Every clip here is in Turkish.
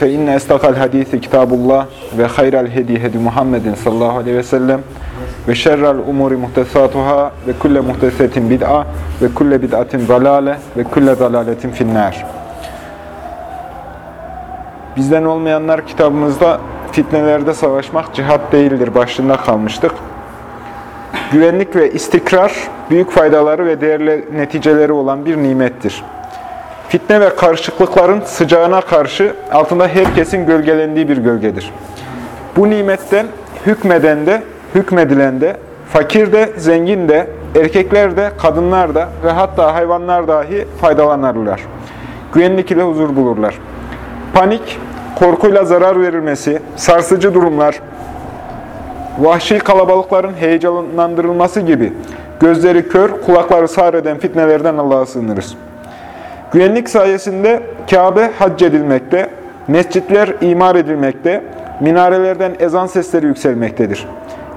Fe inne estakal hadisi kitabullah ve hayral hedi hedi Muhammedin sallallahu aleyhi ve sellem ve şerrel umuri muhtesatuhâ ve kulle muhtesetin bid'a ve kulle bid'atin zalale ve kulle zalaletin finnâr. Bizden olmayanlar kitabımızda fitnelerde savaşmak cihat değildir başlığında kalmıştık. Güvenlik ve istikrar büyük faydaları ve değerli neticeleri olan bir nimettir. Fitne ve karışıklıkların sıcağına karşı altında herkesin gölgelendiği bir gölgedir. Bu nimetten hükmeden de, hükmedilen de, fakir de, zengin de, erkekler de, kadınlar da ve hatta hayvanlar dahi faydalanırlar. Güvenlik ile huzur bulurlar. Panik, korkuyla zarar verilmesi, sarsıcı durumlar, vahşi kalabalıkların heyecanlandırılması gibi gözleri kör, kulakları sağır eden fitnelerden Allah'a sığınırız. Güvenlik sayesinde Kabe hac edilmekte, mescitler imar edilmekte, minarelerden ezan sesleri yükselmektedir.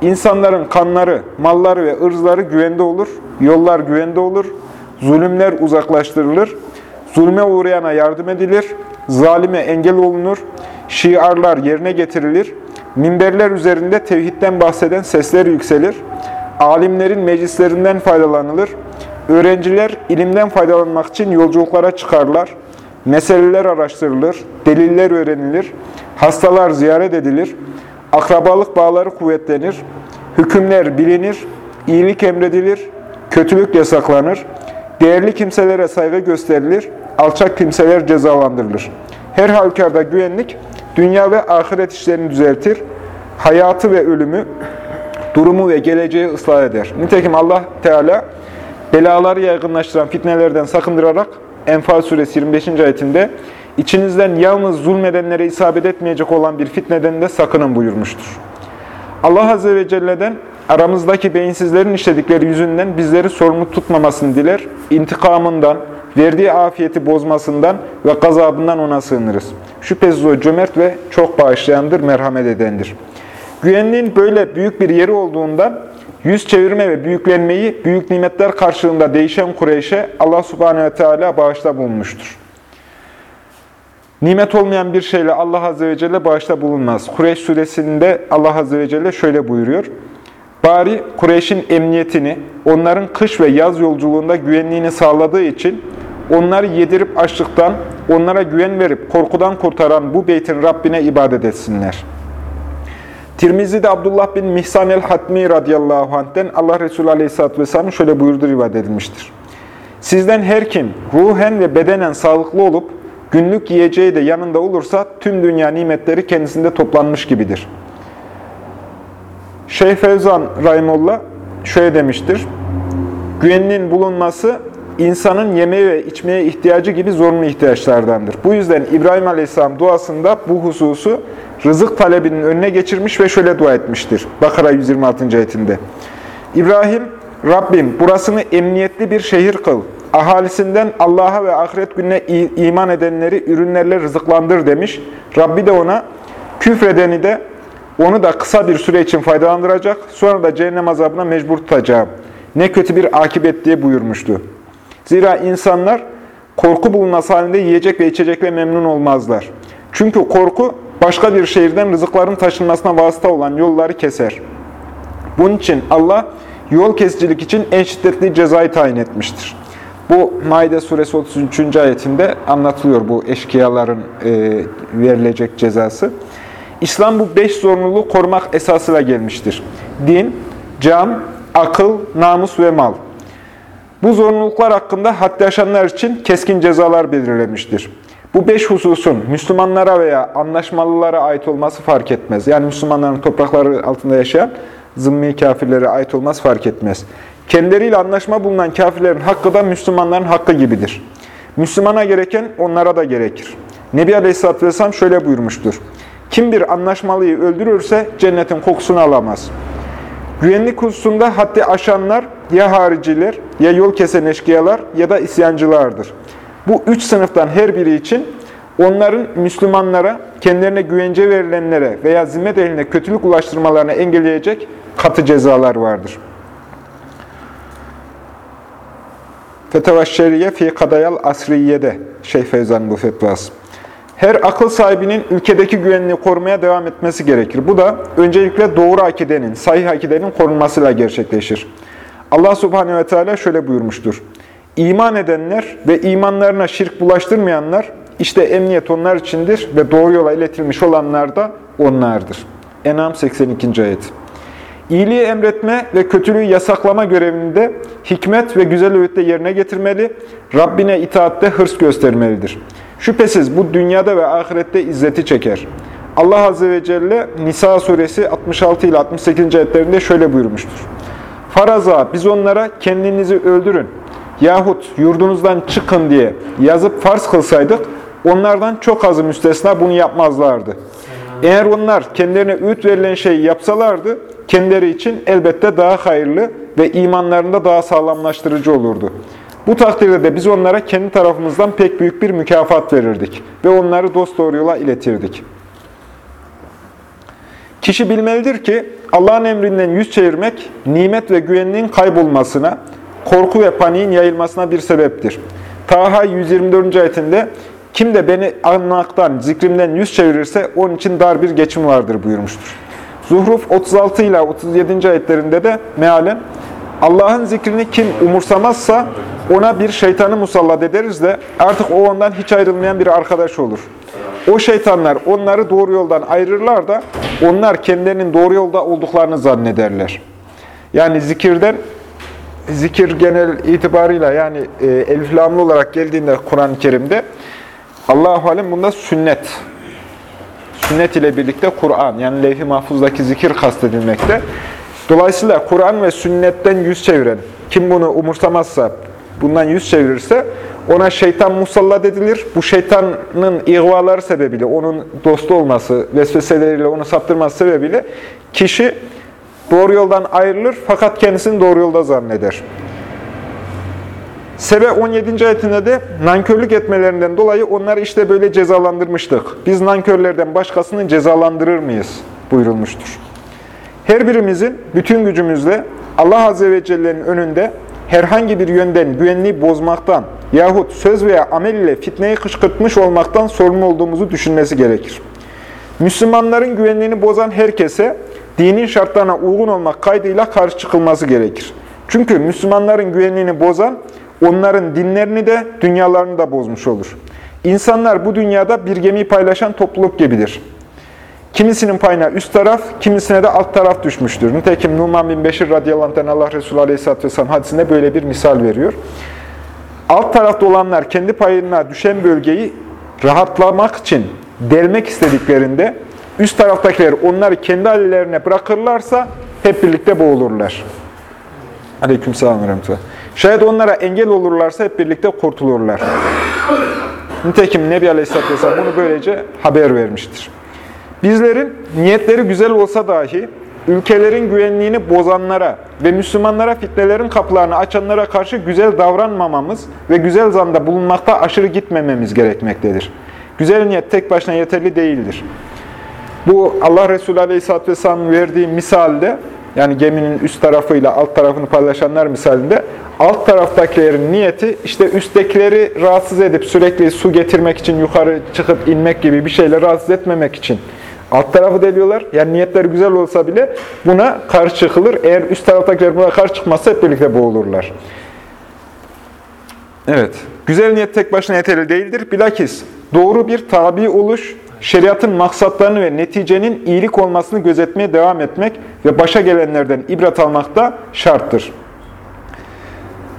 İnsanların kanları, malları ve ırzları güvende olur, yollar güvende olur, zulümler uzaklaştırılır, zulme uğrayana yardım edilir, zalime engel olunur, şiarlar yerine getirilir, minberler üzerinde tevhidden bahseden sesler yükselir, alimlerin meclislerinden faydalanılır, Öğrenciler ilimden faydalanmak için yolculuklara çıkarlar, meseleler araştırılır, deliller öğrenilir, hastalar ziyaret edilir, akrabalık bağları kuvvetlenir, hükümler bilinir, iyilik emredilir, kötülük yasaklanır, değerli kimselere saygı gösterilir, alçak kimseler cezalandırılır. Her halükarda güvenlik, dünya ve ahiret işlerini düzeltir, hayatı ve ölümü, durumu ve geleceği ıslah eder. Nitekim Allah Teala, belaları yaygınlaştıran fitnelerden sakındırarak Enfal suresi 25. ayetinde içinizden yalnız zulmedenlere isabet etmeyecek olan bir fitneden de sakının buyurmuştur. Allah Azze ve Celle'den aramızdaki beyinsizlerin işledikleri yüzünden bizleri sorumlu tutmamasını diler, intikamından, verdiği afiyeti bozmasından ve gazabından ona sığınırız. Şüphesiz o cömert ve çok bağışlayandır, merhamet edendir. Güvenliğin böyle büyük bir yeri olduğundan Yüz çevirme ve büyüklenmeyi büyük nimetler karşılığında değişen Kureyş'e Allah subhanehu ve teala bağışta bulunmuştur. Nimet olmayan bir şeyle Allah azze ve celle bağışta bulunmaz. Kureyş suresinde Allah azze ve celle şöyle buyuruyor. Bari Kureyş'in emniyetini, onların kış ve yaz yolculuğunda güvenliğini sağladığı için onları yedirip açlıktan, onlara güven verip korkudan kurtaran bu beytin Rabbine ibadet etsinler.'' Tirmizi'de Abdullah bin Mihsan el-Hatmi radıyallahu anh'ten Allah Resulü aleyhisselatü vesselam şöyle buyurdu rivayet edilmiştir. Sizden her kim ruhen ve bedenen sağlıklı olup günlük yiyeceği de yanında olursa tüm dünya nimetleri kendisinde toplanmış gibidir. Şeyh Fevzan Rahimullah şöyle demiştir. Güvenliğin bulunması insanın yemeğe ve içmeye ihtiyacı gibi zorunlu ihtiyaçlardandır. Bu yüzden İbrahim Aleyhisselam duasında bu hususu rızık talebinin önüne geçirmiş ve şöyle dua etmiştir. Bakara 126. ayetinde. İbrahim, Rabbim burasını emniyetli bir şehir kıl. Ahalisinden Allah'a ve ahiret gününe iman edenleri ürünlerle rızıklandır demiş. Rabbi de ona küfredeni de onu da kısa bir süre için faydalandıracak, sonra da cehennem azabına mecbur tutacağım. Ne kötü bir akibet diye buyurmuştu. Zira insanlar korku bulunması halinde yiyecek ve içecekle memnun olmazlar. Çünkü korku başka bir şehirden rızıkların taşınmasına vasıta olan yolları keser. Bunun için Allah yol kesicilik için en şiddetli cezayı tayin etmiştir. Bu Maide suresi 33. ayetinde anlatılıyor bu eşkıyaların e, verilecek cezası. İslam bu beş zorunluluğu korumak esasıyla gelmiştir. Din, can, akıl, namus ve mal. Bu zorunluluklar hakkında haddi aşanlar için keskin cezalar belirlemiştir. Bu beş hususun Müslümanlara veya anlaşmalılara ait olması fark etmez. Yani Müslümanların toprakları altında yaşayan zımmi kafirlere ait olması fark etmez. Kendileriyle anlaşma bulunan kafirlerin hakkı da Müslümanların hakkı gibidir. Müslümana gereken onlara da gerekir. Nebi Aleyhisselatü Vesselam şöyle buyurmuştur. Kim bir anlaşmalıyı öldürürse cennetin kokusunu alamaz. Güvenlik hususunda haddi aşanlar ya hariciler, ya yol kesen eşkıyalar ya da isyancılardır. Bu üç sınıftan her biri için onların Müslümanlara, kendilerine güvence verilenlere veya zimmet eline kötülük ulaştırmalarını engelleyecek katı cezalar vardır. Feteva Şeriye fi Kadayal Asriye'de Şeyh Feyzan bu fetvası. Her akıl sahibinin ülkedeki güvenliği korumaya devam etmesi gerekir. Bu da öncelikle doğru akidenin, sahih akidenin korunmasıyla gerçekleşir. Allah subhanehu ve teala şöyle buyurmuştur. İman edenler ve imanlarına şirk bulaştırmayanlar, işte emniyet onlar içindir ve doğru yola iletilmiş olanlar da onlardır. Enam 82. ayet. İyiliği emretme ve kötülüğü yasaklama görevini de hikmet ve güzel öğütle yerine getirmeli, Rabbine itaatte hırs göstermelidir. Şüphesiz bu dünyada ve ahirette izzeti çeker. Allah Azze ve Celle Nisa suresi 66 ile 68. ayetlerinde şöyle buyurmuştur. Faraza biz onlara kendinizi öldürün yahut yurdunuzdan çıkın diye yazıp farz kılsaydık onlardan çok azı müstesna bunu yapmazlardı. Eğer onlar kendilerine öğüt verilen şeyi yapsalardı kendileri için elbette daha hayırlı ve imanlarında daha sağlamlaştırıcı olurdu. Bu takdirde de biz onlara kendi tarafımızdan pek büyük bir mükafat verirdik ve onları dosdoğru yola iletirdik. Kişi bilmelidir ki Allah'ın emrinden yüz çevirmek nimet ve güvenliğin kaybolmasına, korku ve paniğin yayılmasına bir sebeptir. Taha 124. ayetinde kim de beni anmaktan, zikrimden yüz çevirirse onun için dar bir geçim vardır buyurmuştur. Zuhruf 36 ile 37. ayetlerinde de mealen Allah'ın zikrini kim umursamazsa ona bir şeytanı musallat ederiz de artık o ondan hiç ayrılmayan bir arkadaş olur. O şeytanlar onları doğru yoldan ayırırlar da onlar kendilerinin doğru yolda olduklarını zannederler. Yani zikirden, zikir genel itibarıyla yani e, eliflamlı olarak geldiğinde Kur'an-ı Kerim'de Allah-u Alem bunda sünnet. Sünnet ile birlikte Kur'an yani levh-i mahfuzdaki zikir kastedilmekte. Dolayısıyla Kur'an ve sünnetten yüz çeviren, kim bunu umursamazsa, bundan yüz çevirirse ona şeytan musallat edilir. Bu şeytanın ihvaları sebebiyle, onun dostu olması, vesveseleriyle onu saptırması sebebiyle kişi doğru yoldan ayrılır fakat kendisini doğru yolda zanneder. Sebe 17. ayetinde de nankörlük etmelerinden dolayı onları işte böyle cezalandırmıştık. Biz nankörlerden başkasını cezalandırır mıyız? buyurulmuştur. Her birimizin bütün gücümüzle Allah Azze ve Celle'nin önünde herhangi bir yönden güvenliği bozmaktan yahut söz veya amel ile fitneyi kışkırtmış olmaktan sorumlu olduğumuzu düşünmesi gerekir. Müslümanların güvenliğini bozan herkese dinin şartlarına uygun olmak kaydıyla karşı çıkılması gerekir. Çünkü Müslümanların güvenliğini bozan, onların dinlerini de dünyalarını da bozmuş olur. İnsanlar bu dünyada bir gemiyi paylaşan topluluk gibidir. Kimisinin payına üst taraf, kimisine de alt taraf düşmüştür. Nitekim Numan bin Beşir radıyallahu anh Allah Resulü aleyhisselatü vesselam hadisinde böyle bir misal veriyor. Alt tarafta olanlar kendi payına düşen bölgeyi rahatlamak için delmek istediklerinde üst taraftakiler onları kendi hallerine bırakırlarsa hep birlikte boğulurlar. Aleykümselam ve rahmetullah. Şayet onlara engel olurlarsa hep birlikte kurtulurlar. Nitekim Nebi Aleyhisselatü Vesselam bunu böylece haber vermiştir. Bizlerin niyetleri güzel olsa dahi ülkelerin güvenliğini bozanlara ve Müslümanlara fitnelerin kapılarını açanlara karşı güzel davranmamamız ve güzel zanda bulunmakta aşırı gitmememiz gerekmektedir. Güzel niyet tek başına yeterli değildir. Bu Allah Resulü Aleyhisselatü Vesselam'ın verdiği misalde, yani geminin üst tarafıyla alt tarafını paylaşanlar misalinde, alt taraftakilerin niyeti işte üsttekileri rahatsız edip sürekli su getirmek için yukarı çıkıp inmek gibi bir şeyle rahatsız etmemek için alt tarafı deliyorlar. Yani niyetleri güzel olsa bile buna karşı çıkılır. Eğer üst taraftakiler buna karşı çıkmazsa hep birlikte boğulurlar. Evet. Güzel niyet tek başına yeterli değildir. Bilakis doğru bir tabi oluş, şeriatın maksatlarını ve neticenin iyilik olmasını gözetmeye devam etmek ve başa gelenlerden ibret almak da şarttır.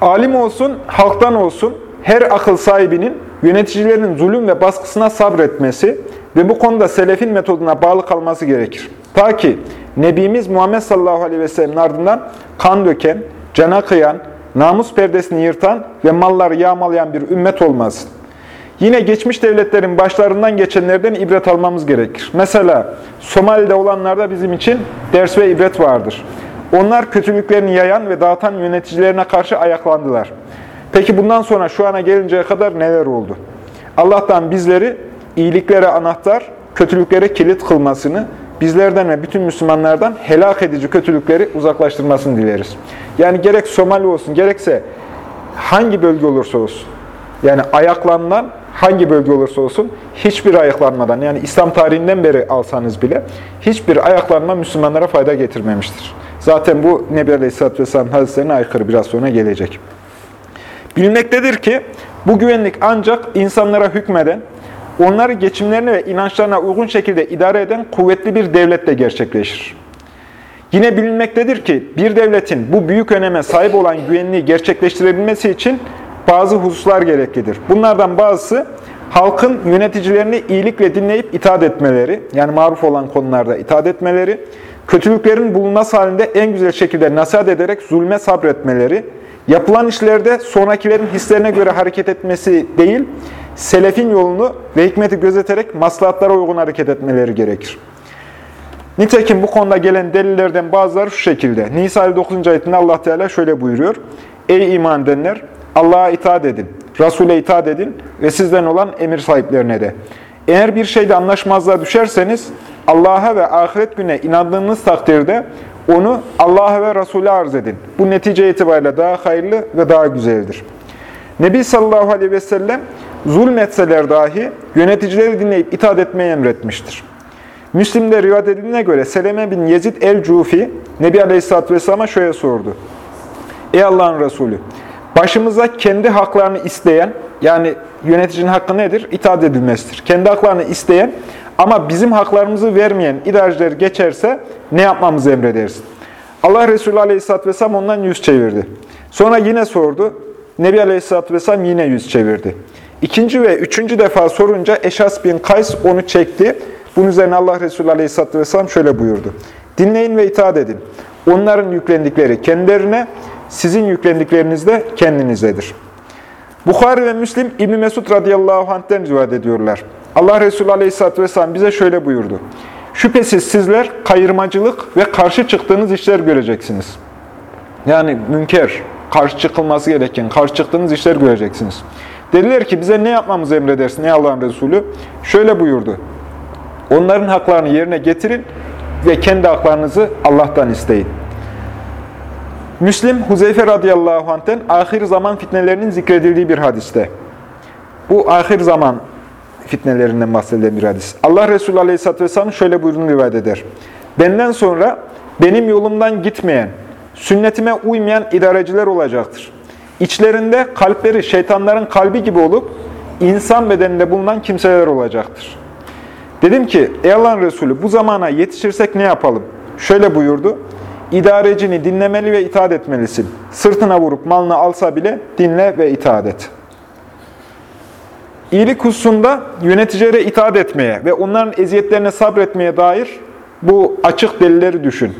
Alim olsun, halktan olsun, her akıl sahibinin yöneticilerin zulüm ve baskısına sabretmesi ve bu konuda selefin metoduna bağlı kalması gerekir. Ta ki Nebimiz Muhammed sallallahu aleyhi ve sellem'in ardından kan döken, cana kıyan, namus perdesini yırtan ve malları yağmalayan bir ümmet olmasın. Yine geçmiş devletlerin başlarından geçenlerden ibret almamız gerekir. Mesela Somali'de olanlarda bizim için ders ve ibret vardır. Onlar kötülüklerini yayan ve dağıtan yöneticilerine karşı ayaklandılar. Peki bundan sonra şu ana gelinceye kadar neler oldu? Allah'tan bizleri iyiliklere anahtar, kötülüklere kilit kılmasını, bizlerden ve bütün Müslümanlardan helak edici kötülükleri uzaklaştırmasını dileriz. Yani gerek Somali olsun, gerekse hangi bölge olursa olsun, yani ayaklanılan hangi bölge olursa olsun hiçbir ayaklanmadan, yani İslam tarihinden beri alsanız bile hiçbir ayaklanma Müslümanlara fayda getirmemiştir. Zaten bu Nebi Aleyhisselatü Vesselam hadislerine aykırı biraz sonra gelecek. Bilmektedir ki bu güvenlik ancak insanlara hükmeden, onları geçimlerine ve inançlarına uygun şekilde idare eden kuvvetli bir devletle gerçekleşir. Yine bilinmektedir ki bir devletin bu büyük öneme sahip olan güvenliği gerçekleştirebilmesi için bazı hususlar gereklidir. Bunlardan bazısı halkın yöneticilerini iyilikle dinleyip itaat etmeleri, yani maruf olan konularda itaat etmeleri, kötülüklerin bulunması halinde en güzel şekilde nasihat ederek zulme sabretmeleri, yapılan işlerde sonrakilerin hislerine göre hareket etmesi değil, selefin yolunu ve hikmeti gözeterek maslahatlara uygun hareket etmeleri gerekir. Nitekim bu konuda gelen delillerden bazıları şu şekilde. Nisa 59. ayetinde Allah Teala şöyle buyuruyor. Ey iman edenler! Allah'a itaat edin, Resul'e itaat edin ve sizden olan emir sahiplerine de. Eğer bir şeyde anlaşmazlığa düşerseniz Allah'a ve ahiret güne inandığınız takdirde onu Allah'a ve Resul'e arz edin. Bu netice itibariyle daha hayırlı ve daha güzeldir. Nebi sallallahu aleyhi ve sellem zulmetseler dahi yöneticileri dinleyip itaat etmeyi emretmiştir. Müslim'de rivayet edildiğine göre Seleme bin Yezid el-Cufi Nebi aleyhisselatü vesselam'a şöyle sordu. Ey Allah'ın Resulü, başımıza kendi haklarını isteyen, yani yöneticinin hakkı nedir? İtaat edilmesidir. Kendi haklarını isteyen ama bizim haklarımızı vermeyen idareciler geçerse ne yapmamızı emredersin? Allah Resulü Aleyhisselatü Vesselam ondan yüz çevirdi. Sonra yine sordu. Nebi Aleyhisselatü Vesselam yine yüz çevirdi. İkinci ve üçüncü defa sorunca Eşas bin Kays onu çekti. Bunun üzerine Allah Resulü Aleyhisselatü Vesselam şöyle buyurdu. Dinleyin ve itaat edin. Onların yüklendikleri kendilerine, sizin yüklendikleriniz de kendinizdedir. Bukhari ve Müslim İbn Mesud radıyallahu anh'ten rivayet ediyorlar. Allah Resulü aleyhisselatü vesselam bize şöyle buyurdu. Şüphesiz sizler kayırmacılık ve karşı çıktığınız işler göreceksiniz. Yani münker, karşı çıkılması gereken, karşı çıktığınız işler göreceksiniz. Dediler ki bize ne yapmamızı emredersin ey Allah'ın Resulü? Şöyle buyurdu. Onların haklarını yerine getirin ve kendi haklarınızı Allah'tan isteyin. Müslim, Huzeyfe radıyallahu anh'ten ahir zaman fitnelerinin zikredildiği bir hadiste. Bu ahir zaman fitnelerinden bahsedilen bir hadis. Allah Resulü aleyhisselatü vesselam şöyle buyurduğunu rivayet eder. Benden sonra benim yolumdan gitmeyen, sünnetime uymayan idareciler olacaktır. İçlerinde kalpleri şeytanların kalbi gibi olup insan bedeninde bulunan kimseler olacaktır. Dedim ki, ey Allah'ın Resulü bu zamana yetişirsek ne yapalım? Şöyle buyurdu, İdarecini dinlemeli ve itaat etmelisin. Sırtına vurup malını alsa bile dinle ve itaat et. İyilik hususunda yöneticilere itaat etmeye ve onların eziyetlerine sabretmeye dair bu açık delilleri düşün.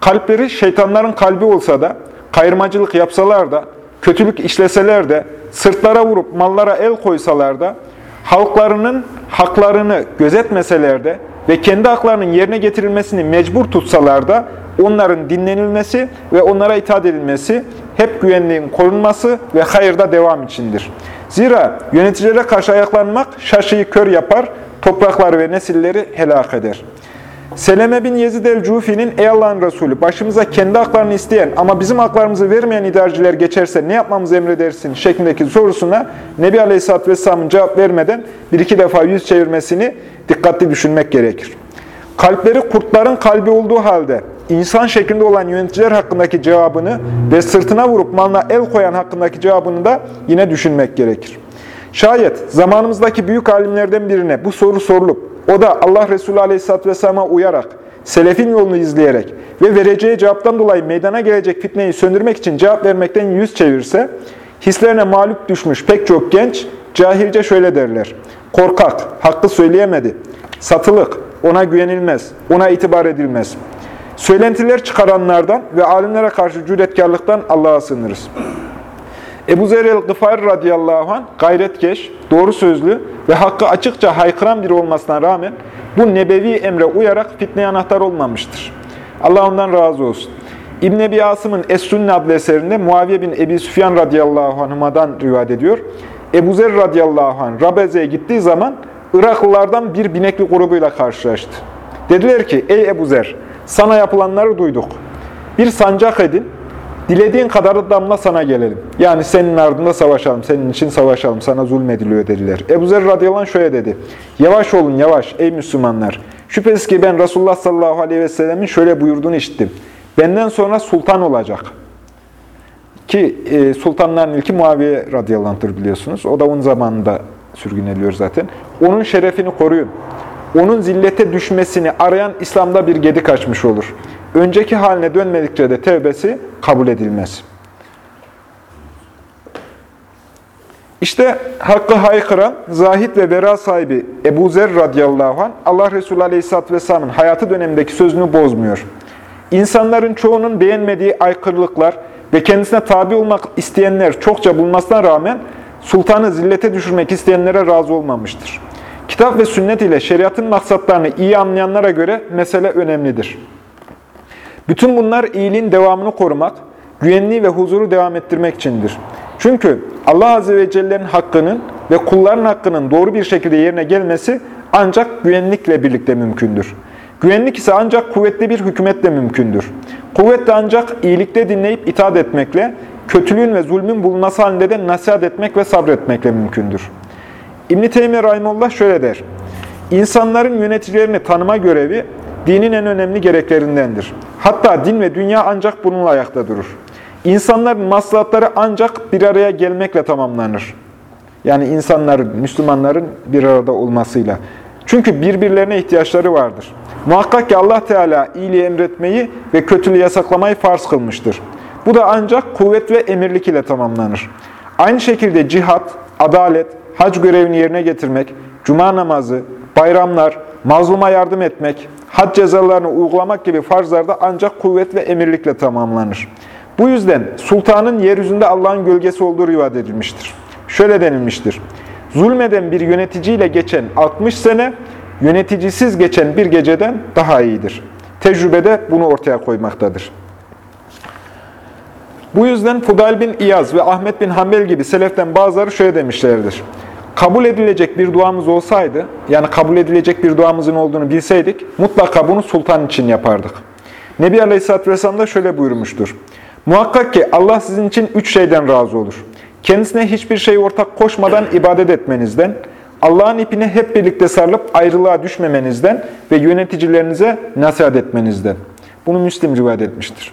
Kalpleri şeytanların kalbi olsa da, kayırmacılık yapsalar da, kötülük işleseler de, sırtlara vurup mallara el koysalar da, halklarının haklarını gözetmeseler de ve kendi haklarının yerine getirilmesini mecbur tutsalar da, onların dinlenilmesi ve onlara itaat edilmesi hep güvenliğin korunması ve hayırda devam içindir. Zira yöneticilere karşı ayaklanmak şaşıyı kör yapar, toprakları ve nesilleri helak eder. Seleme bin Yezid el-Cufi'nin ey Allah'ın Resulü başımıza kendi haklarını isteyen ama bizim haklarımızı vermeyen idareciler geçerse ne yapmamızı emredersin şeklindeki sorusuna Nebi Aleyhisselatü Vesselam'ın cevap vermeden bir iki defa yüz çevirmesini dikkatli düşünmek gerekir. Kalpleri kurtların kalbi olduğu halde insan şeklinde olan yöneticiler hakkındaki cevabını ve sırtına vurup malına el koyan hakkındaki cevabını da yine düşünmek gerekir. Şayet zamanımızdaki büyük alimlerden birine bu soru sorulup, o da Allah Resulü Aleyhisselatü Vesselam'a uyarak, selefin yolunu izleyerek ve vereceği cevaptan dolayı meydana gelecek fitneyi söndürmek için cevap vermekten yüz çevirse, hislerine mağlup düşmüş pek çok genç cahilce şöyle derler. Korkak, hakkı söyleyemedi. Satılık, ona güvenilmez, ona itibar edilmez. Söylentiler çıkaranlardan ve alimlere karşı cüretkarlıktan Allah'a sığınırız. Ebu Zer el-Gıfar radıyallahu anh gayretkeş, doğru sözlü ve hakkı açıkça haykıran biri olmasına rağmen bu nebevi emre uyarak fitneye anahtar olmamıştır. Allah ondan razı olsun. İbn Ebi Asım'ın Es-Sünne adlı eserinde Muaviye bin Ebi Süfyan radıyallahu anh'dan rivayet ediyor. Ebu Zer radıyallahu anh Rabeze'ye gittiği zaman Iraklılardan bir binekli grubuyla karşılaştı. Dediler ki, ey Ebu Zer, sana yapılanları duyduk. Bir sancak edin, dilediğin kadar damla sana gelelim. Yani senin ardında savaşalım, senin için savaşalım, sana zulmediliyor dediler. Ebu Zer radıyallahu şöyle dedi, yavaş olun yavaş ey Müslümanlar. Şüphesiz ki ben Resulullah sallallahu aleyhi ve sellemin şöyle buyurduğunu işittim. Benden sonra sultan olacak. Ki e, sultanların ilki Muaviye radıyallahu biliyorsunuz. O da onun zamanında sürgün ediyor zaten. Onun şerefini koruyun. Onun zillete düşmesini arayan İslam'da bir gedik açmış olur. Önceki haline dönmedikçe de tevbesi kabul edilmez. İşte hakkı haykıran, zahit ve vera sahibi Ebu Zer radıyallahu anh, Allah Resulü aleyhisselatü vesselamın hayatı dönemindeki sözünü bozmuyor. İnsanların çoğunun beğenmediği aykırılıklar ve kendisine tabi olmak isteyenler çokça bulmasına rağmen sultanı zillete düşürmek isteyenlere razı olmamıştır. Kitap ve sünnet ile şeriatın maksatlarını iyi anlayanlara göre mesele önemlidir. Bütün bunlar iyiliğin devamını korumak, güvenliği ve huzuru devam ettirmek içindir. Çünkü Allah Azze ve Celle'nin hakkının ve kulların hakkının doğru bir şekilde yerine gelmesi ancak güvenlikle birlikte mümkündür. Güvenlik ise ancak kuvvetli bir hükümetle mümkündür. Kuvvet de ancak iyilikte dinleyip itaat etmekle, kötülüğün ve zulmün bulunması halinde de nasihat etmek ve sabretmekle mümkündür. İbn-i Teymiye Rahimullah şöyle der. İnsanların yöneticilerini tanıma görevi dinin en önemli gereklerindendir. Hatta din ve dünya ancak bununla ayakta durur. İnsanların maslahatları ancak bir araya gelmekle tamamlanır. Yani insanların, Müslümanların bir arada olmasıyla. Çünkü birbirlerine ihtiyaçları vardır. Muhakkak ki Allah Teala iyiliği emretmeyi ve kötülüğü yasaklamayı farz kılmıştır. Bu da ancak kuvvet ve emirlik ile tamamlanır. Aynı şekilde cihat, adalet, hac görevini yerine getirmek, cuma namazı, bayramlar, mazluma yardım etmek, had cezalarını uygulamak gibi farzlarda ancak kuvvet ve emirlikle tamamlanır. Bu yüzden sultanın yeryüzünde Allah'ın gölgesi olduğu rivayet edilmiştir. Şöyle denilmiştir. Zulmeden bir yöneticiyle geçen 60 sene, yöneticisiz geçen bir geceden daha iyidir. Tecrübede bunu ortaya koymaktadır. Bu yüzden Fudayl bin İyaz ve Ahmet bin Hanbel gibi seleften bazıları şöyle demişlerdir. Kabul edilecek bir duamız olsaydı, yani kabul edilecek bir duamızın olduğunu bilseydik, mutlaka bunu sultan için yapardık. Nebi Aleyhisselatü Vesselam da şöyle buyurmuştur. Muhakkak ki Allah sizin için üç şeyden razı olur. Kendisine hiçbir şey ortak koşmadan ibadet etmenizden, Allah'ın ipine hep birlikte sarılıp ayrılığa düşmemenizden ve yöneticilerinize nasihat etmenizden. Bunu Müslim rivayet etmiştir.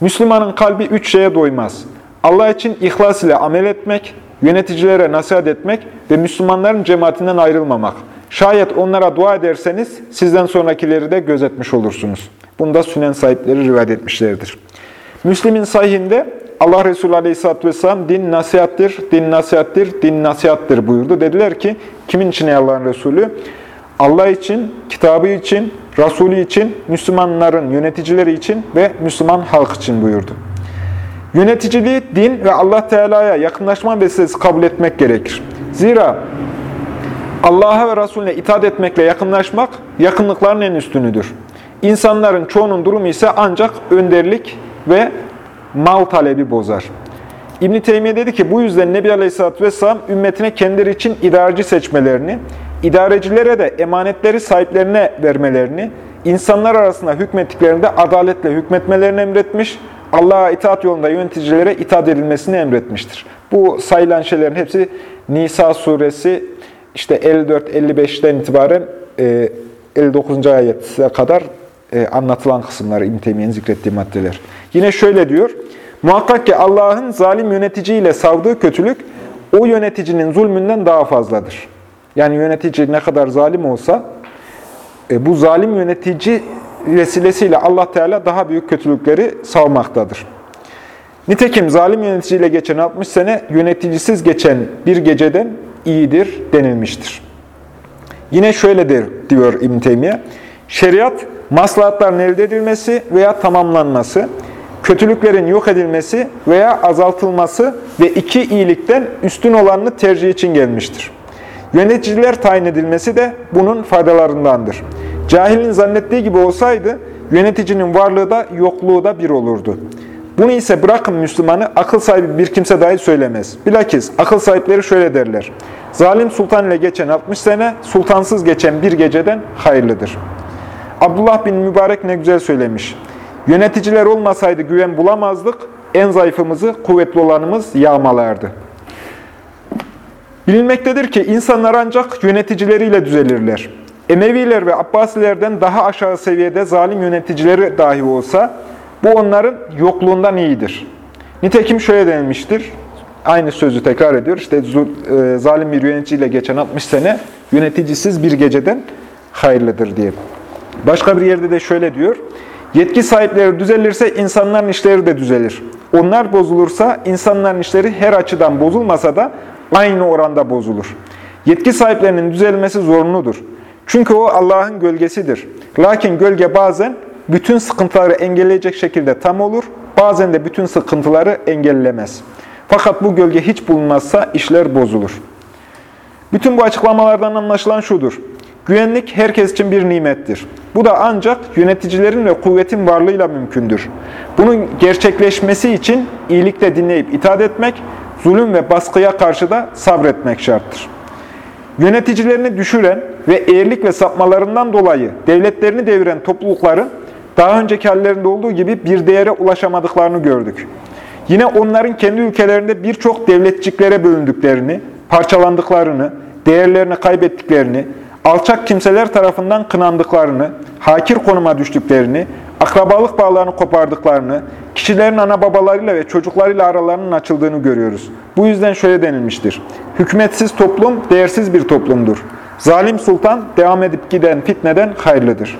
Müslümanın kalbi üç şeye doymaz. Allah için ihlas ile amel etmek, yöneticilere nasihat etmek ve Müslümanların cemaatinden ayrılmamak. Şayet onlara dua ederseniz sizden sonrakileri de gözetmiş olursunuz. Bunda sünen sahipleri rivayet etmişlerdir. Müslim'in sahihinde Allah Resulü Aleyhisselatü Vesselam din nasihattir, din nasihattir, din nasihattir buyurdu. Dediler ki kimin için ey Allah'ın Resulü? Allah için, kitabı için, Resulü için, Müslümanların yöneticileri için ve Müslüman halk için buyurdu. Yöneticiliği din ve Allah Teala'ya yakınlaşma vesilesi kabul etmek gerekir. Zira Allah'a ve Resulüne itaat etmekle yakınlaşmak yakınlıkların en üstünüdür. İnsanların çoğunun durumu ise ancak önderlik ve mal talebi bozar. İbn-i Teymiye dedi ki bu yüzden Nebi Aleyhisselatü Vesselam ümmetine kendileri için idareci seçmelerini, idarecilere de emanetleri sahiplerine vermelerini, insanlar arasında hükmettiklerinde adaletle hükmetmelerini emretmiş, Allah'a itaat yolunda yöneticilere itaat edilmesini emretmiştir. Bu sayılan şeylerin hepsi Nisa suresi işte 54-55'ten itibaren 59. ayete kadar anlatılan kısımları İbn Teymiye'nin zikrettiği maddeler. Yine şöyle diyor, muhakkak ki Allah'ın zalim yöneticiyle savdığı kötülük o yöneticinin zulmünden daha fazladır. Yani yönetici ne kadar zalim olsa e, bu zalim yönetici vesilesiyle Allah Teala daha büyük kötülükleri savmaktadır. Nitekim zalim yöneticiyle geçen 60 sene yöneticisiz geçen bir geceden iyidir denilmiştir. Yine şöyledir diyor İbn Teymiye. Şeriat maslahatların elde edilmesi veya tamamlanması, kötülüklerin yok edilmesi veya azaltılması ve iki iyilikten üstün olanını tercih için gelmiştir. Yöneticiler tayin edilmesi de bunun faydalarındandır. Cahilin zannettiği gibi olsaydı, yöneticinin varlığı da yokluğu da bir olurdu. Bunu ise bırakın Müslümanı akıl sahibi bir kimse dahi söylemez. Bilakis akıl sahipleri şöyle derler. Zalim sultan ile geçen 60 sene, sultansız geçen bir geceden hayırlıdır. Abdullah bin Mübarek ne güzel söylemiş. Yöneticiler olmasaydı güven bulamazdık, en zayıfımızı, kuvvetli olanımız yağmalardı. Bilinmektedir ki insanlar ancak yöneticileriyle düzelirler. Emeviler ve Abbasilerden daha aşağı seviyede zalim yöneticileri dahi olsa, bu onların yokluğundan iyidir. Nitekim şöyle denilmiştir, aynı sözü tekrar ediyor. İşte e, zalim bir yöneticiyle geçen 60 sene yöneticisiz bir geceden hayırlıdır diye. Başka bir yerde de şöyle diyor. Yetki sahipleri düzelirse insanların işleri de düzelir. Onlar bozulursa insanların işleri her açıdan bozulmasa da aynı oranda bozulur. Yetki sahiplerinin düzelmesi zorunludur. Çünkü o Allah'ın gölgesidir. Lakin gölge bazen bütün sıkıntıları engelleyecek şekilde tam olur, bazen de bütün sıkıntıları engellemez. Fakat bu gölge hiç bulunmazsa işler bozulur. Bütün bu açıklamalardan anlaşılan şudur. Güvenlik herkes için bir nimettir. Bu da ancak yöneticilerin ve kuvvetin varlığıyla mümkündür. Bunun gerçekleşmesi için iyilikle dinleyip itaat etmek, zulüm ve baskıya karşı da sabretmek şarttır. Yöneticilerini düşüren ve eğrilik ve sapmalarından dolayı devletlerini deviren toplulukların daha önceki hallerinde olduğu gibi bir değere ulaşamadıklarını gördük. Yine onların kendi ülkelerinde birçok devletçiklere bölündüklerini, parçalandıklarını, değerlerini kaybettiklerini, alçak kimseler tarafından kınandıklarını, hakir konuma düştüklerini, akrabalık bağlarını kopardıklarını, kişilerin ana babalarıyla ve çocuklarıyla aralarının açıldığını görüyoruz. Bu yüzden şöyle denilmiştir. Hükümetsiz toplum değersiz bir toplumdur. Zalim sultan devam edip giden fitneden hayırlıdır.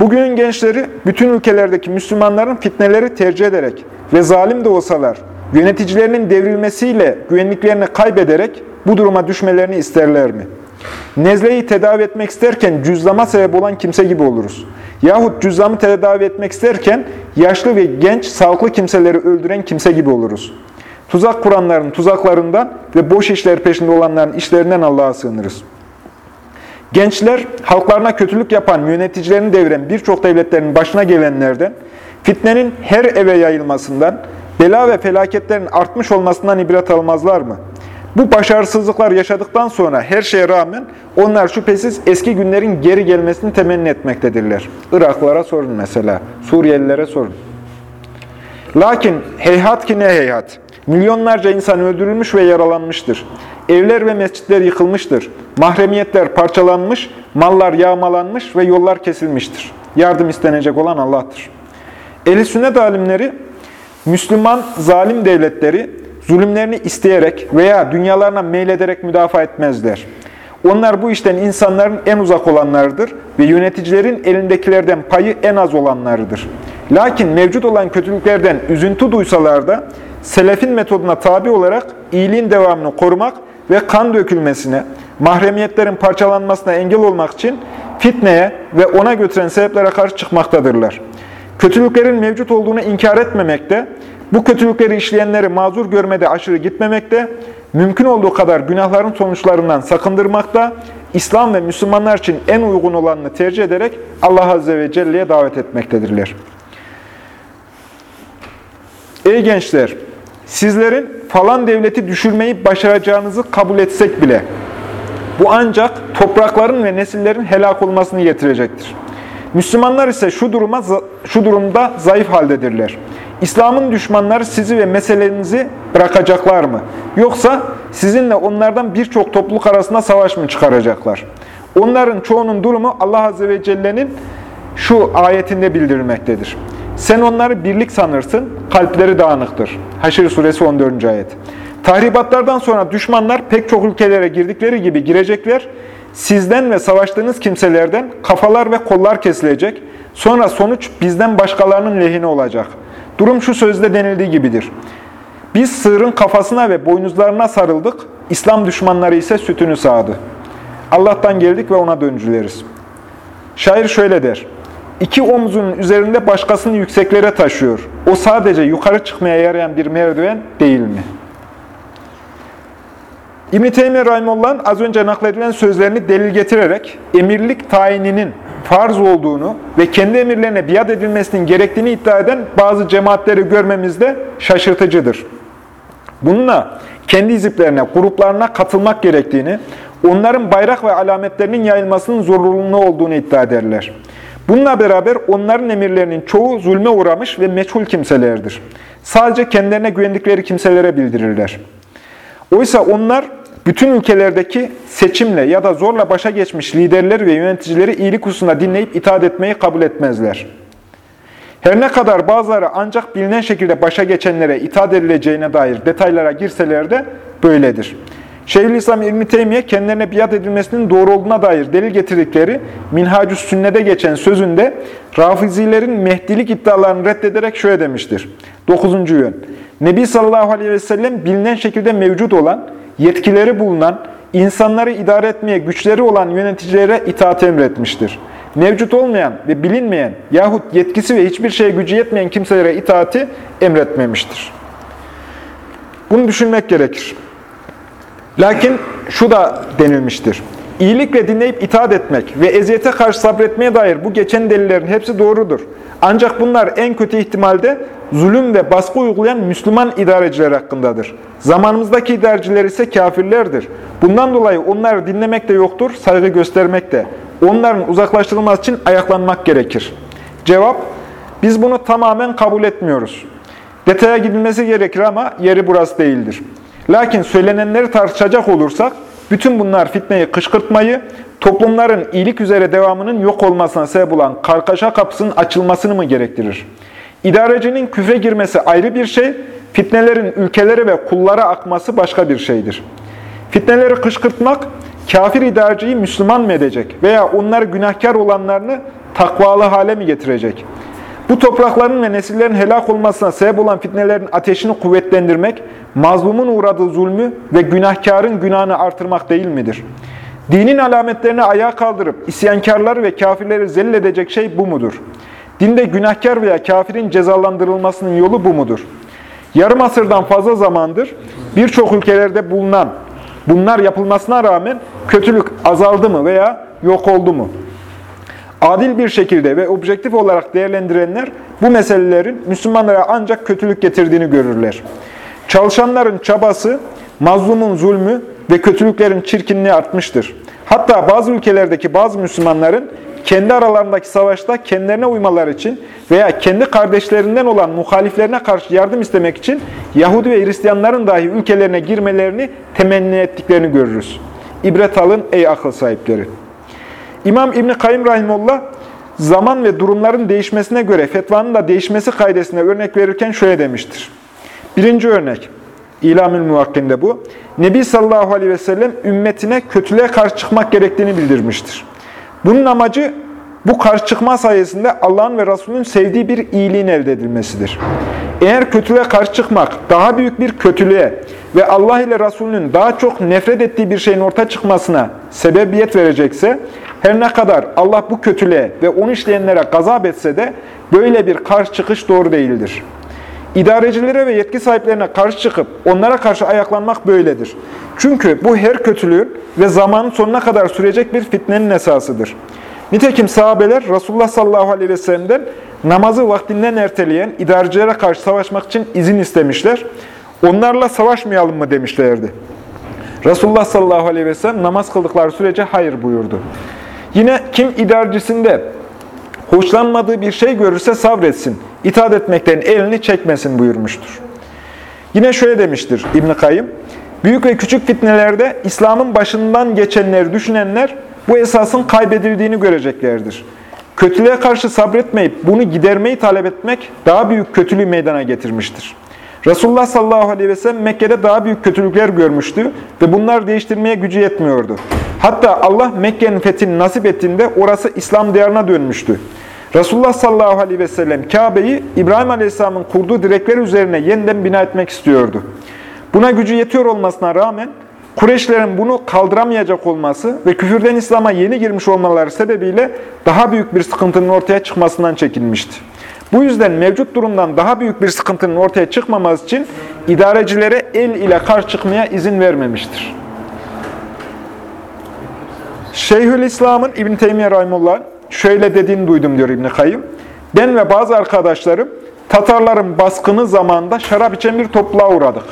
Bugünün gençleri bütün ülkelerdeki Müslümanların fitneleri tercih ederek ve zalim de olsalar yöneticilerinin devrilmesiyle güvenliklerini kaybederek bu duruma düşmelerini isterler mi? Nezleyi tedavi etmek isterken cüzlama sebep olan kimse gibi oluruz. Yahut cüzlamı tedavi etmek isterken yaşlı ve genç, sağlıklı kimseleri öldüren kimse gibi oluruz. Tuzak kuranların tuzaklarından ve boş işler peşinde olanların işlerinden Allah'a sığınırız. Gençler, halklarına kötülük yapan, yöneticilerini deviren birçok devletlerin başına gelenlerden, fitnenin her eve yayılmasından, bela ve felaketlerin artmış olmasından ibret almazlar mı? Bu başarısızlıklar yaşadıktan sonra her şeye rağmen onlar şüphesiz eski günlerin geri gelmesini temenni etmektedirler. Iraklılara sorun mesela, Suriyelilere sorun. Lakin heyhat ki ne heyhat. Milyonlarca insan öldürülmüş ve yaralanmıştır. Evler ve mescitler yıkılmıştır. Mahremiyetler parçalanmış, mallar yağmalanmış ve yollar kesilmiştir. Yardım istenecek olan Allah'tır. Ehl-i sünnet alimleri, Müslüman zalim devletleri zulümlerini isteyerek veya dünyalarına meylederek müdafaa etmezler. Onlar bu işten insanların en uzak olanlarıdır ve yöneticilerin elindekilerden payı en az olanlarıdır. Lakin mevcut olan kötülüklerden üzüntü duysalar da selefin metoduna tabi olarak iyiliğin devamını korumak ve kan dökülmesine, mahremiyetlerin parçalanmasına engel olmak için fitneye ve ona götüren sebeplere karşı çıkmaktadırlar. Kötülüklerin mevcut olduğunu inkar etmemekte, bu kötülükleri işleyenleri mazur görmede aşırı gitmemekte, mümkün olduğu kadar günahların sonuçlarından sakındırmakta, İslam ve Müslümanlar için en uygun olanını tercih ederek Allah Azze ve Celle'ye davet etmektedirler. Ey gençler! Sizlerin falan devleti düşürmeyi başaracağınızı kabul etsek bile, bu ancak toprakların ve nesillerin helak olmasını getirecektir. Müslümanlar ise şu duruma şu durumda zayıf haldedirler. İslam'ın düşmanları sizi ve meselenizi bırakacaklar mı? Yoksa sizinle onlardan birçok topluluk arasında savaş mı çıkaracaklar? Onların çoğunun durumu Allah Azze ve Celle'nin şu ayetinde bildirilmektedir. Sen onları birlik sanırsın, kalpleri dağınıktır. Haşr suresi 14. ayet. Tahribatlardan sonra düşmanlar pek çok ülkelere girdikleri gibi girecekler. Sizden ve savaştığınız kimselerden kafalar ve kollar kesilecek. Sonra sonuç bizden başkalarının lehine olacak. Durum şu sözde denildiği gibidir. Biz sığırın kafasına ve boynuzlarına sarıldık. İslam düşmanları ise sütünü sağdı. Allah'tan geldik ve ona döncüleriz. Şair şöyle der. iki omzunun üzerinde başkasını yükseklere taşıyor. O sadece yukarı çıkmaya yarayan bir merdiven değil mi? İbn-i Teymiye az önce nakledilen sözlerini delil getirerek emirlik tayininin farz olduğunu ve kendi emirlerine biat edilmesinin gerektiğini iddia eden bazı cemaatleri görmemiz de şaşırtıcıdır. Bununla kendi hiziplerine, gruplarına katılmak gerektiğini, onların bayrak ve alametlerinin yayılmasının zorunlu olduğunu iddia ederler. Bununla beraber onların emirlerinin çoğu zulme uğramış ve meçhul kimselerdir. Sadece kendilerine güvendikleri kimselere bildirirler. Oysa onlar bütün ülkelerdeki seçimle ya da zorla başa geçmiş liderleri ve yöneticileri iyilik hususunda dinleyip itaat etmeyi kabul etmezler. Her ne kadar bazıları ancak bilinen şekilde başa geçenlere itaat edileceğine dair detaylara girseler de böyledir. Şeyhülislam İbn-i Teymiye kendilerine biat edilmesinin doğru olduğuna dair delil getirdikleri Minhacü Sünne'de geçen sözünde Rafizilerin Mehdilik iddialarını reddederek şöyle demiştir. 9. yön. Nebi sallallahu aleyhi ve sellem bilinen şekilde mevcut olan, yetkileri bulunan, insanları idare etmeye güçleri olan yöneticilere itaat emretmiştir. Mevcut olmayan ve bilinmeyen yahut yetkisi ve hiçbir şeye gücü yetmeyen kimselere itaati emretmemiştir. Bunu düşünmek gerekir. Lakin şu da denilmiştir. İyilikle dinleyip itaat etmek ve eziyete karşı sabretmeye dair bu geçen delillerin hepsi doğrudur. Ancak bunlar en kötü ihtimalde zulüm ve baskı uygulayan Müslüman idareciler hakkındadır. Zamanımızdaki idareciler ise kafirlerdir. Bundan dolayı onları dinlemek de yoktur, saygı göstermek de. Onların uzaklaştırılması için ayaklanmak gerekir. Cevap, biz bunu tamamen kabul etmiyoruz. Detaya gidilmesi gerekir ama yeri burası değildir. Lakin söylenenleri tartışacak olursak, bütün bunlar fitneyi kışkırtmayı, toplumların iyilik üzere devamının yok olmasına sebep olan kargaşa kapısının açılmasını mı gerektirir? İdarecinin küfre girmesi ayrı bir şey, fitnelerin ülkelere ve kullara akması başka bir şeydir. Fitneleri kışkırtmak, kafir idareciyi Müslüman mı edecek veya onları günahkar olanlarını takvalı hale mi getirecek? Bu toprakların ve nesillerin helak olmasına sebep olan fitnelerin ateşini kuvvetlendirmek, mazlumun uğradığı zulmü ve günahkarın günahını artırmak değil midir? Dinin alametlerini ayağa kaldırıp isyankarları ve kafirleri zelil edecek şey bu mudur? Dinde günahkar veya kafirin cezalandırılmasının yolu bu mudur? Yarım asırdan fazla zamandır birçok ülkelerde bulunan bunlar yapılmasına rağmen kötülük azaldı mı veya yok oldu mu? Adil bir şekilde ve objektif olarak değerlendirenler bu meselelerin Müslümanlara ancak kötülük getirdiğini görürler. Çalışanların çabası, mazlumun zulmü ve kötülüklerin çirkinliği artmıştır. Hatta bazı ülkelerdeki bazı Müslümanların kendi aralarındaki savaşta kendilerine uymaları için veya kendi kardeşlerinden olan muhaliflerine karşı yardım istemek için Yahudi ve Hristiyanların dahi ülkelerine girmelerini temenni ettiklerini görürüz. İbret alın ey akıl sahipleri. İmam İbni Kayyum Rahimullah, zaman ve durumların değişmesine göre fetvanın da değişmesi kaidesine örnek verirken şöyle demiştir. Birinci örnek, İlamül Muvakkim'de bu. Nebi sallallahu aleyhi ve sellem ümmetine kötülüğe karşı çıkmak gerektiğini bildirmiştir. Bunun amacı bu karşı çıkma sayesinde Allah'ın ve Resulünün sevdiği bir iyiliğin elde edilmesidir. Eğer kötülüğe karşı çıkmak daha büyük bir kötülüğe ve Allah ile Resulünün daha çok nefret ettiği bir şeyin ortaya çıkmasına sebebiyet verecekse, her ne kadar Allah bu kötülüğe ve onu işleyenlere gazap etse de böyle bir karşı çıkış doğru değildir. İdarecilere ve yetki sahiplerine karşı çıkıp onlara karşı ayaklanmak böyledir. Çünkü bu her kötülüğün ve zamanın sonuna kadar sürecek bir fitnenin esasıdır. Nitekim sahabeler Resulullah sallallahu aleyhi ve sellem'den namazı vaktinden erteleyen idarecilere karşı savaşmak için izin istemişler. Onlarla savaşmayalım mı demişlerdi. Resulullah sallallahu aleyhi ve sellem namaz kıldıkları sürece hayır buyurdu. Yine kim idarecisinde hoşlanmadığı bir şey görürse sabretsin, itaat etmekten elini çekmesin buyurmuştur. Yine şöyle demiştir İbn-i Kayyım, Büyük ve küçük fitnelerde İslam'ın başından geçenleri düşünenler bu esasın kaybedildiğini göreceklerdir. Kötülüğe karşı sabretmeyip bunu gidermeyi talep etmek daha büyük kötülüğü meydana getirmiştir. Resulullah sallallahu aleyhi ve sellem Mekke'de daha büyük kötülükler görmüştü ve bunlar değiştirmeye gücü yetmiyordu. Hatta Allah Mekke'nin fethini nasip ettiğinde orası İslam diyarına dönmüştü. Resulullah sallallahu aleyhi ve sellem Kabe'yi İbrahim aleyhisselamın kurduğu direkler üzerine yeniden bina etmek istiyordu. Buna gücü yetiyor olmasına rağmen Kureyşlerin bunu kaldıramayacak olması ve küfürden İslam'a yeni girmiş olmaları sebebiyle daha büyük bir sıkıntının ortaya çıkmasından çekinmişti. Bu yüzden mevcut durumdan daha büyük bir sıkıntının ortaya çıkmaması için idarecilere el ile karşı çıkmaya izin vermemiştir. Şeyhülislam'ın İbn Teymiye Rahimullah şöyle dediğini duydum diyor İbn Kayyım. Ben ve bazı arkadaşlarım Tatarların baskını zamanında şarap içen bir topluluğa uğradık.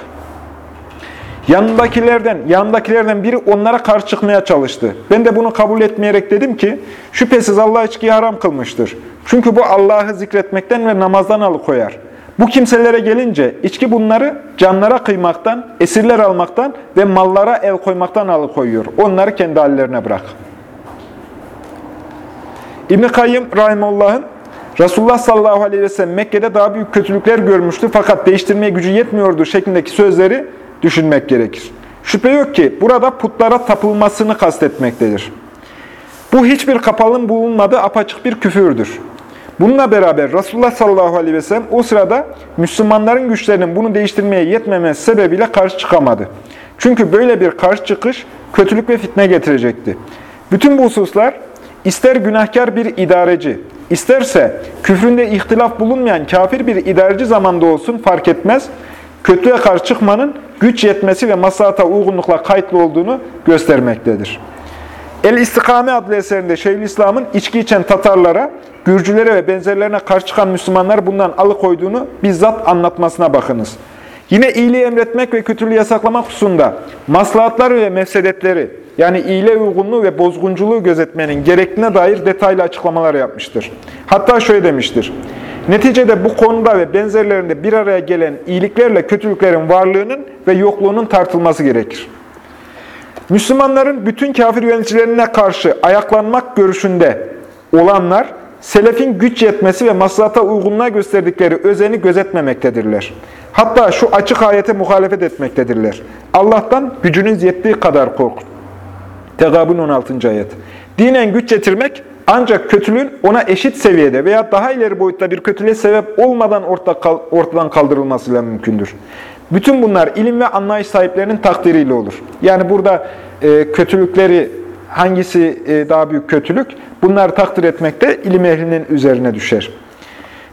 Yanındakilerden, yanındakilerden biri onlara karşı çıkmaya çalıştı. Ben de bunu kabul etmeyerek dedim ki, şüphesiz Allah içkiyi haram kılmıştır. Çünkü bu Allah'ı zikretmekten ve namazdan alıkoyar. Bu kimselere gelince içki bunları canlara kıymaktan, esirler almaktan ve mallara el koymaktan alıkoyuyor. Onları kendi hallerine bırak. İbn-i Kayyım Rahimullah'ın Resulullah sallallahu aleyhi ve sellem Mekke'de daha büyük kötülükler görmüştü fakat değiştirmeye gücü yetmiyordu şeklindeki sözleri düşünmek gerekir. Şüphe yok ki burada putlara tapılmasını kastetmektedir. Bu hiçbir kapalın bulunmadığı apaçık bir küfürdür. Bununla beraber Resulullah sallallahu aleyhi ve sellem o sırada Müslümanların güçlerinin bunu değiştirmeye yetmemesi sebebiyle karşı çıkamadı. Çünkü böyle bir karşı çıkış kötülük ve fitne getirecekti. Bütün bu hususlar ister günahkar bir idareci, isterse küfründe ihtilaf bulunmayan kafir bir idareci zamanda olsun fark etmez, kötüye karşı çıkmanın güç yetmesi ve maslahata uygunlukla kayıtlı olduğunu göstermektedir. El-İstikame adlı eserinde Şeyhülislam'ın içki içen Tatarlara, Gürcülere ve benzerlerine karşı çıkan Müslümanlar bundan alıkoyduğunu bizzat anlatmasına bakınız. Yine iyiliği emretmek ve kötülüğü yasaklamak hususunda maslahatları ve mefsedetleri, yani iyiliğe uygunluğu ve bozgunculuğu gözetmenin gerektiğine dair detaylı açıklamalar yapmıştır. Hatta şöyle demiştir. Neticede bu konuda ve benzerlerinde bir araya gelen iyiliklerle kötülüklerin varlığının ve yokluğunun tartılması gerekir. Müslümanların bütün kafir yöneticilerine karşı ayaklanmak görüşünde olanlar, selefin güç yetmesi ve maslahata uygunluğa gösterdikleri özeni gözetmemektedirler. Hatta şu açık ayete muhalefet etmektedirler. Allah'tan gücünüz yettiği kadar korkun. Tegabun 16. ayet. Dinen güç getirmek ancak kötülüğün ona eşit seviyede veya daha ileri boyutta bir kötülüğe sebep olmadan ortadan kaldırılmasıyla mümkündür. Bütün bunlar ilim ve anlayış sahiplerinin takdiriyle olur. Yani burada e, kötülükleri hangisi e, daha büyük kötülük? Bunları takdir etmek de ilim ehlinin üzerine düşer.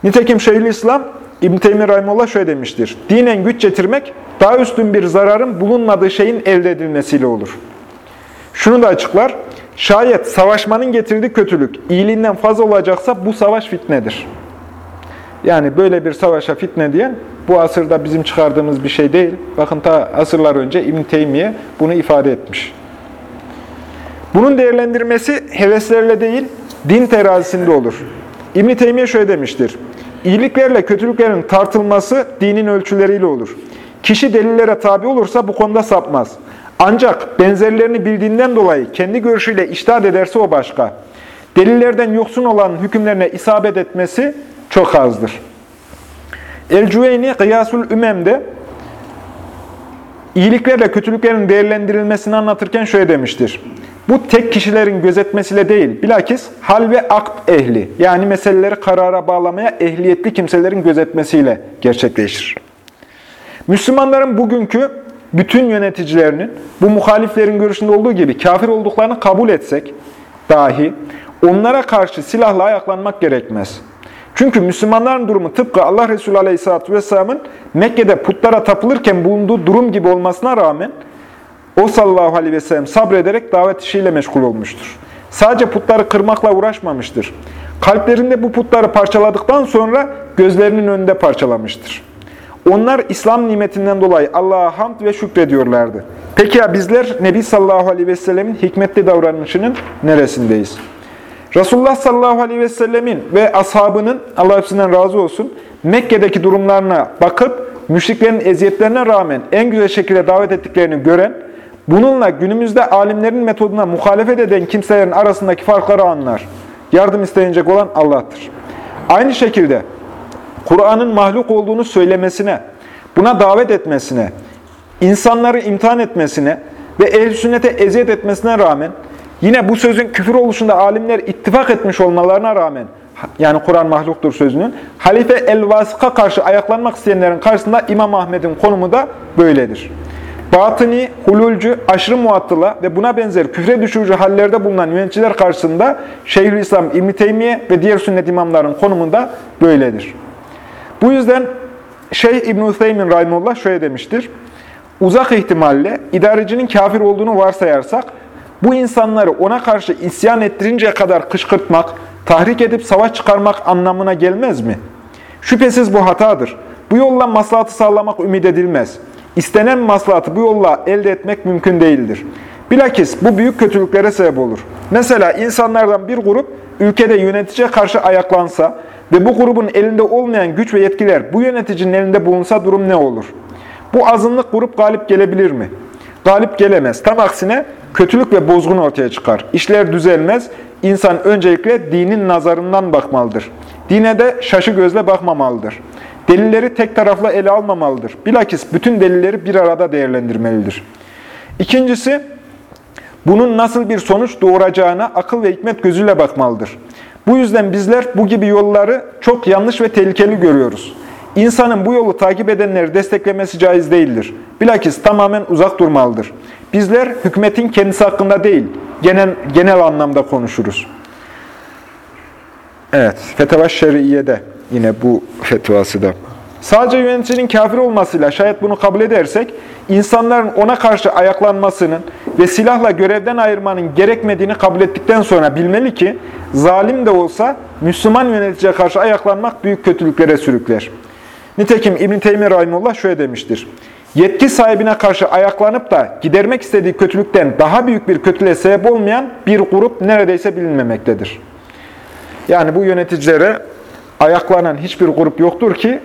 Nitekim Şeyhülislam İbn-i Teymi Rahimullah şöyle demiştir. Dinen güç getirmek daha üstün bir zararın bulunmadığı şeyin elde edilmesiyle olur. Şunu da açıklar. Şayet savaşmanın getirdiği kötülük iyiliğinden fazla olacaksa bu savaş fitnedir. Yani böyle bir savaşa fitne diyen bu asırda bizim çıkardığımız bir şey değil. Bakın ta asırlar önce İbn Teymiye bunu ifade etmiş. Bunun değerlendirmesi heveslerle değil, din terazisinde olur. İbn Teymiye şöyle demiştir. İyiliklerle kötülüklerin tartılması dinin ölçüleriyle olur. Kişi delillere tabi olursa bu konuda sapmaz. Ancak benzerlerini bildiğinden dolayı kendi görüşüyle iştahat ederse o başka. Delillerden yoksun olan hükümlerine isabet etmesi çok azdır. El-Cüveyni Kıyasul Ümem'de iyiliklerle kötülüklerin değerlendirilmesini anlatırken şöyle demiştir. Bu tek kişilerin gözetmesiyle değil, bilakis hal ve akp ehli, yani meseleleri karara bağlamaya ehliyetli kimselerin gözetmesiyle gerçekleşir. Müslümanların bugünkü bütün yöneticilerinin bu muhaliflerin görüşünde olduğu gibi kafir olduklarını kabul etsek dahi onlara karşı silahla ayaklanmak gerekmez. Çünkü Müslümanların durumu tıpkı Allah Resulü Aleyhisselatü Vesselam'ın Mekke'de putlara tapılırken bulunduğu durum gibi olmasına rağmen o sallallahu aleyhi ve sellem sabrederek davet işiyle meşgul olmuştur. Sadece putları kırmakla uğraşmamıştır. Kalplerinde bu putları parçaladıktan sonra gözlerinin önünde parçalamıştır. Onlar İslam nimetinden dolayı Allah'a hamd ve şükrediyorlardı. Peki ya bizler Nebi sallallahu aleyhi ve sellemin hikmetli davranışının neresindeyiz? Resulullah sallallahu aleyhi ve sellemin ve ashabının, Allah hepsinden razı olsun, Mekke'deki durumlarına bakıp, müşriklerin eziyetlerine rağmen en güzel şekilde davet ettiklerini gören, bununla günümüzde alimlerin metoduna muhalefet eden kimselerin arasındaki farkları anlar. Yardım isteyecek olan Allah'tır. Aynı şekilde Kur'an'ın mahluk olduğunu söylemesine, buna davet etmesine, insanları imtihan etmesine ve ehl sünnete eziyet etmesine rağmen, yine bu sözün küfür oluşunda alimler ittifak etmiş olmalarına rağmen, yani Kur'an mahluktur sözünün, Halife el-Vasık'a karşı ayaklanmak isteyenlerin karşısında İmam Ahmet'in konumu da böyledir. batıni, hululcu, aşırı muattıla ve buna benzer küfre düşürücü hallerde bulunan yöneticiler karşısında Şeyhülislam İbn Teymiye ve diğer sünnet imamların konumunda böyledir. Bu yüzden Şeyh İbn Hüseyin Rahimullah şöyle demiştir. Uzak ihtimalle idarecinin kafir olduğunu varsayarsak, bu insanları ona karşı isyan ettirinceye kadar kışkırtmak, tahrik edip savaş çıkarmak anlamına gelmez mi? Şüphesiz bu hatadır. Bu yolla maslahatı sağlamak ümit edilmez. İstenen maslahatı bu yolla elde etmek mümkün değildir. Bilakis bu büyük kötülüklere sebep olur. Mesela insanlardan bir grup ülkede yöneticiye karşı ayaklansa ve bu grubun elinde olmayan güç ve yetkiler bu yöneticinin elinde bulunsa durum ne olur? Bu azınlık grup galip gelebilir mi? Galip gelemez. Tam aksine kötülük ve bozgun ortaya çıkar. İşler düzelmez. İnsan öncelikle dinin nazarından bakmalıdır. Dine de şaşı gözle bakmamalıdır. Delilleri tek taraflı ele almamalıdır. Bilakis bütün delilleri bir arada değerlendirmelidir. İkincisi, bunun nasıl bir sonuç doğuracağına akıl ve hikmet gözüyle bakmalıdır. Bu yüzden bizler bu gibi yolları çok yanlış ve tehlikeli görüyoruz. İnsanın bu yolu takip edenleri desteklemesi caiz değildir. Bilakis tamamen uzak durmalıdır. Bizler hükmetin kendisi hakkında değil, genel, genel anlamda konuşuruz. Evet, Feteva Şer'iye'de yine bu fetvası da. Sadece yöneticinin kafir olmasıyla şayet bunu kabul edersek, insanların ona karşı ayaklanmasının ve silahla görevden ayırmanın gerekmediğini kabul ettikten sonra bilmeli ki, zalim de olsa Müslüman yöneticiye karşı ayaklanmak büyük kötülüklere sürükler. Nitekim İbn-i Teymi Rahimullah şöyle demiştir. Yetki sahibine karşı ayaklanıp da gidermek istediği kötülükten daha büyük bir kötülüğe sebep olmayan bir grup neredeyse bilinmemektedir. Yani bu yöneticilere ayaklanan hiçbir grup yoktur ki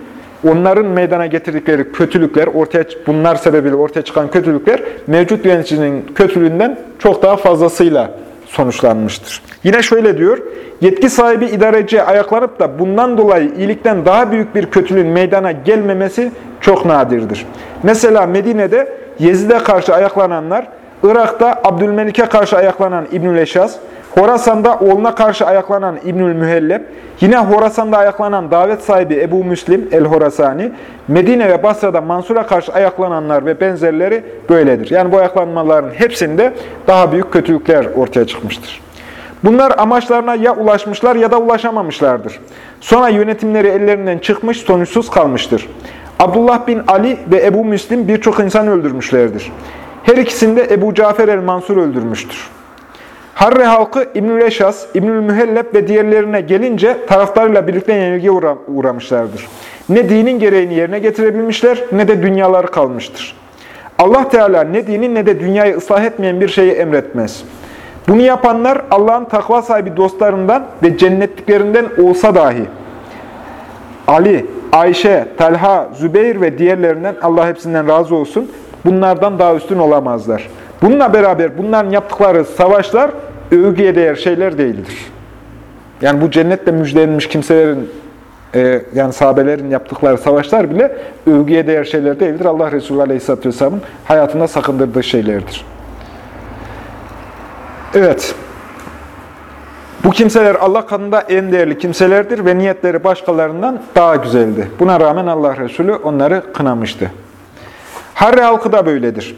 onların meydana getirdikleri kötülükler, ortaya bunlar sebebiyle ortaya çıkan kötülükler mevcut yöneticinin kötülüğünden çok daha fazlasıyla sonuçlanmıştır. Yine şöyle diyor, yetki sahibi idareciye ayaklanıp da bundan dolayı iyilikten daha büyük bir kötülüğün meydana gelmemesi çok nadirdir. Mesela Medine'de Yezid'e karşı ayaklananlar, Irak'ta Abdülmelik'e karşı ayaklanan İbnül Eşaz, Horasan'da oğluna karşı ayaklanan İbnül Mühelleb, yine Horasan'da ayaklanan davet sahibi Ebu Müslim el-Horasani, Medine ve Basra'da Mansur'a karşı ayaklananlar ve benzerleri böyledir. Yani bu ayaklanmaların hepsinde daha büyük kötülükler ortaya çıkmıştır. Bunlar amaçlarına ya ulaşmışlar ya da ulaşamamışlardır. Sonra yönetimleri ellerinden çıkmış, sonuçsuz kalmıştır. Abdullah bin Ali ve Ebu Müslim birçok insan öldürmüşlerdir. Her ikisini de Ebu Cafer el-Mansur öldürmüştür. Harre halkı İbnül Eşas, İbnül Mühelleb ve diğerlerine gelince taraflarıyla birlikte yenilgiye uğra uğramışlardır. Ne dinin gereğini yerine getirebilmişler ne de dünyaları kalmıştır. Allah Teala ne dini ne de dünyayı ıslah etmeyen bir şeyi emretmez. Bunu yapanlar Allah'ın takva sahibi dostlarından ve cennetliklerinden olsa dahi Ali, Ayşe, Talha, Zübeyir ve diğerlerinden Allah hepsinden razı olsun bunlardan daha üstün olamazlar. Bununla beraber bunların yaptıkları savaşlar övgüye değer şeyler değildir. Yani bu cennetle müjdelenmiş kimselerin, e, yani sahabelerin yaptıkları savaşlar bile övgüye değer şeyler değildir. Allah Resulü Aleyhisselatü Vesselam'ın hayatında sakındırdığı şeylerdir. Evet. Bu kimseler Allah katında en değerli kimselerdir ve niyetleri başkalarından daha güzeldi. Buna rağmen Allah Resulü onları kınamıştı. Harre halkı da böyledir.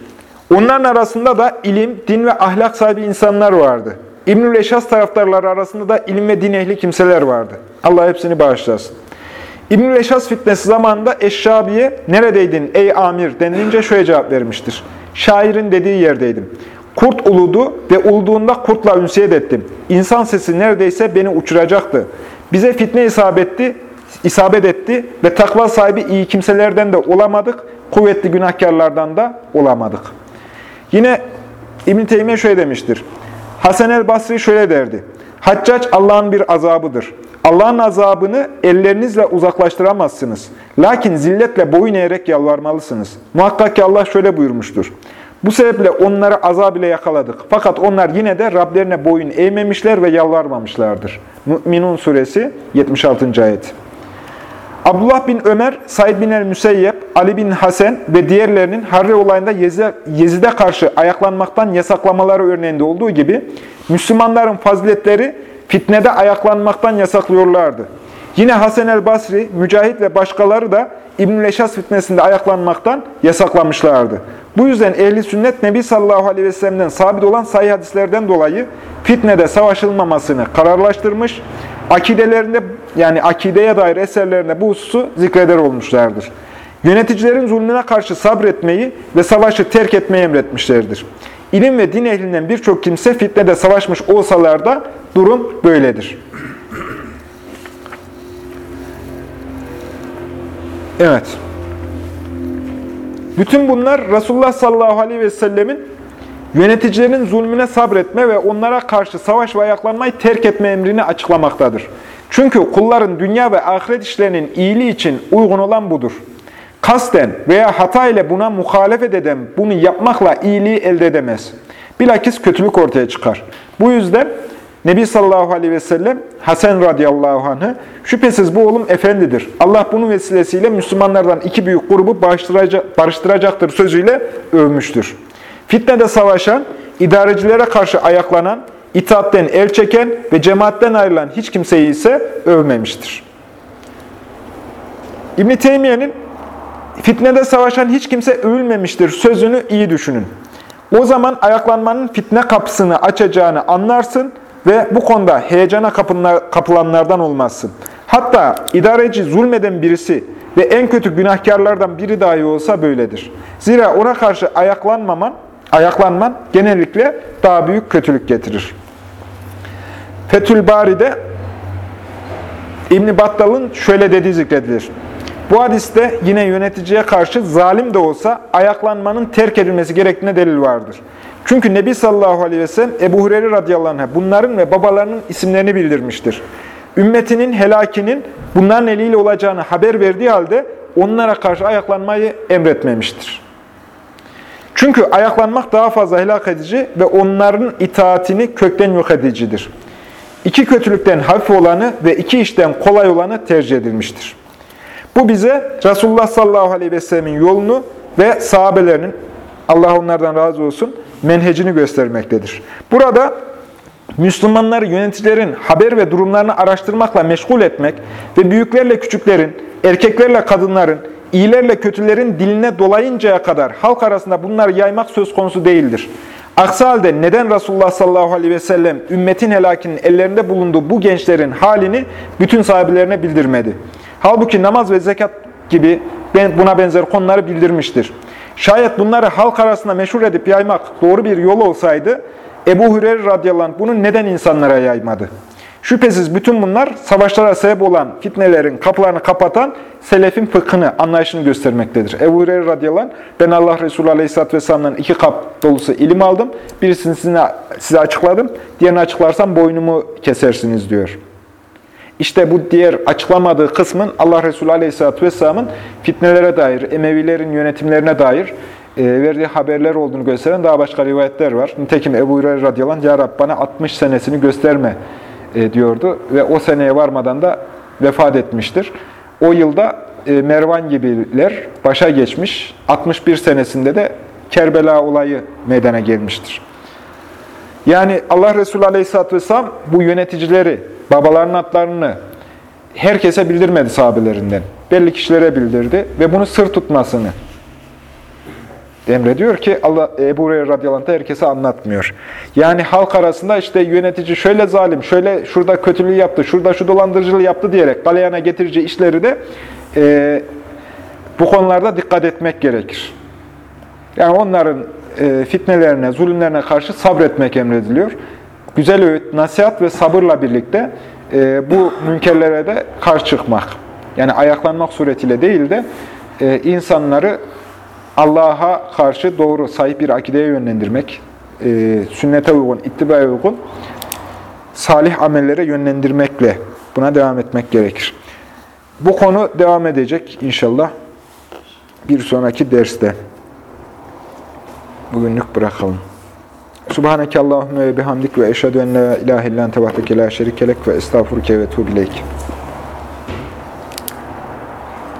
Onların arasında da ilim, din ve ahlak sahibi insanlar vardı. İbnül Eşas taraftarları arasında da ilim ve din ehli kimseler vardı. Allah hepsini bağışlasın. İbnül Eşas fitnesi zamanında Eşşabi'ye neredeydin ey amir denilince şöyle cevap vermiştir. Şairin dediği yerdeydim. Kurt uludu ve uluduğunda kurtla ünsiyet ettim. İnsan sesi neredeyse beni uçuracaktı. Bize fitne isabetti, isabet etti ve takva sahibi iyi kimselerden de olamadık, kuvvetli günahkarlardan da olamadık. Yine İbn-i Teymiye şöyle demiştir. Hasan el Basri şöyle derdi. Haccac Allah'ın bir azabıdır. Allah'ın azabını ellerinizle uzaklaştıramazsınız. Lakin zilletle boyun eğerek yalvarmalısınız. Muhakkak ki Allah şöyle buyurmuştur. Bu sebeple onları azab ile yakaladık. Fakat onlar yine de Rablerine boyun eğmemişler ve yalvarmamışlardır. Mü'minun suresi 76. ayet. Abdullah bin Ömer, Said bin el-Müseyyep, Ali bin Hasan ve diğerlerinin Harre olayında Yezid'e karşı ayaklanmaktan yasaklamaları örneğinde olduğu gibi Müslümanların faziletleri fitnede ayaklanmaktan yasaklıyorlardı. Yine Hasan el-Basri, Mücahit ve başkaları da İbnül Eşas fitnesinde ayaklanmaktan yasaklamışlardı. Bu yüzden ehli sünnet Nebi sallallahu aleyhi ve sellem'den sabit olan sahih hadislerden dolayı fitnede savaşılmamasını kararlaştırmış, akidelerinde yani akideye dair eserlerinde bu hususu zikreder olmuşlardır. Yöneticilerin zulmüne karşı sabretmeyi ve savaşı terk etmeyi emretmişlerdir. İlim ve din ehlinden birçok kimse fitnede savaşmış olsalar da durum böyledir. Evet. Bütün bunlar Resulullah sallallahu aleyhi ve sellemin yöneticilerin zulmüne sabretme ve onlara karşı savaş ve ayaklanmayı terk etme emrini açıklamaktadır. Çünkü kulların dünya ve ahiret işlerinin iyiliği için uygun olan budur. Kasten veya hata ile buna muhalefet eden bunu yapmakla iyiliği elde edemez. Bilakis kötülük ortaya çıkar. Bu yüzden Nebi sallallahu aleyhi ve sellem Hasan radıyallahu anh'ı şüphesiz bu oğlum efendidir. Allah bunun vesilesiyle Müslümanlardan iki büyük grubu barıştıracaktır sözüyle övmüştür. Fitnede savaşan, idarecilere karşı ayaklanan, itaatten el çeken ve cemaatten ayrılan hiç kimseyi ise övmemiştir. İbn-i Teymiye'nin fitnede savaşan hiç kimse övülmemiştir sözünü iyi düşünün. O zaman ayaklanmanın fitne kapısını açacağını anlarsın ve bu konuda heyecana kapılanlardan olmazsın. Hatta idareci zulmeden birisi ve en kötü günahkarlardan biri dahi olsa böyledir. Zira ona karşı ayaklanmaman, ayaklanman genellikle daha büyük kötülük getirir. Fethül Bari'de İbn Battal'ın şöyle dediği zikredilir. Bu hadiste yine yöneticiye karşı zalim de olsa ayaklanmanın terk edilmesi gerektiğine delil vardır. Çünkü Nebi sallallahu aleyhi ve sellem Ebu Hureyre radıyallahu anh bunların ve babalarının isimlerini bildirmiştir. Ümmetinin helakinin bunların eliyle olacağını haber verdiği halde onlara karşı ayaklanmayı emretmemiştir. Çünkü ayaklanmak daha fazla helak edici ve onların itaatini kökten yok edicidir. İki kötülükten hafif olanı ve iki işten kolay olanı tercih edilmiştir. Bu bize Resulullah sallallahu aleyhi ve sellemin yolunu ve sahabelerinin, Allah onlardan razı olsun, menhecini göstermektedir. Burada Müslümanları yöneticilerin haber ve durumlarını araştırmakla meşgul etmek ve büyüklerle küçüklerin, erkeklerle kadınların, iyilerle kötülerin diline dolayıncaya kadar halk arasında bunları yaymak söz konusu değildir. Aksi halde neden Resulullah sallallahu aleyhi ve sellem ümmetin helakinin ellerinde bulunduğu bu gençlerin halini bütün sahiplerine bildirmedi? Halbuki namaz ve zekat gibi buna benzer konuları bildirmiştir. Şayet bunları halk arasında meşhur edip yaymak doğru bir yol olsaydı, Ebu Hureyre radıyallahu anh bunu neden insanlara yaymadı? Şüphesiz bütün bunlar savaşlara sebep olan fitnelerin kapılarını kapatan selefin fıkhını, anlayışını göstermektedir. Ebu Hureyre radıyallahu anh, ben Allah Resulü aleyhisselatü vesselam'dan iki kap dolusu ilim aldım. Birisini size, size açıkladım, diğerini açıklarsam boynumu kesersiniz diyor. İşte bu diğer açıklamadığı kısmın Allah Resulü Aleyhisselatü Vesselam'ın fitnelere dair, Emevilerin yönetimlerine dair e, verdiği haberler olduğunu gösteren daha başka rivayetler var. Nitekim Ebu Hureyre radıyallahu anh, Ya Rab bana 60 senesini gösterme diyordu ve o seneye varmadan da vefat etmiştir. O yılda e, Mervan gibiler başa geçmiş, 61 senesinde de Kerbela olayı meydana gelmiştir. Yani Allah Resulü Aleyhisselatü Vesselam bu yöneticileri, babaların adlarını herkese bildirmedi sahabelerinden. Belli kişilere bildirdi ve bunu sır tutmasını emrediyor ki Allah Ebu Hureyre radıyallahu herkese anlatmıyor. Yani halk arasında işte yönetici şöyle zalim, şöyle şurada kötülüğü yaptı, şurada şu dolandırıcılığı yaptı diyerek galeyana getirici işleri de e, bu konularda dikkat etmek gerekir. Yani onların e, fitnelerine, zulümlerine karşı sabretmek emrediliyor. Güzel öğüt, nasihat ve sabırla birlikte e, bu münkerlere de karşı çıkmak. Yani ayaklanmak suretiyle değil de e, insanları Allah'a karşı doğru, sahip bir akideye yönlendirmek, e, sünnete uygun, ittibaya uygun, salih amellere yönlendirmekle buna devam etmek gerekir. Bu konu devam edecek inşallah bir sonraki derste. Bugünlük bırakalım. Subhaneke Allahümme ve bihamdik ve eşhedü en la ilahe illan tevahdeke la şerikelek ve estağfurke ve tuğbileyk.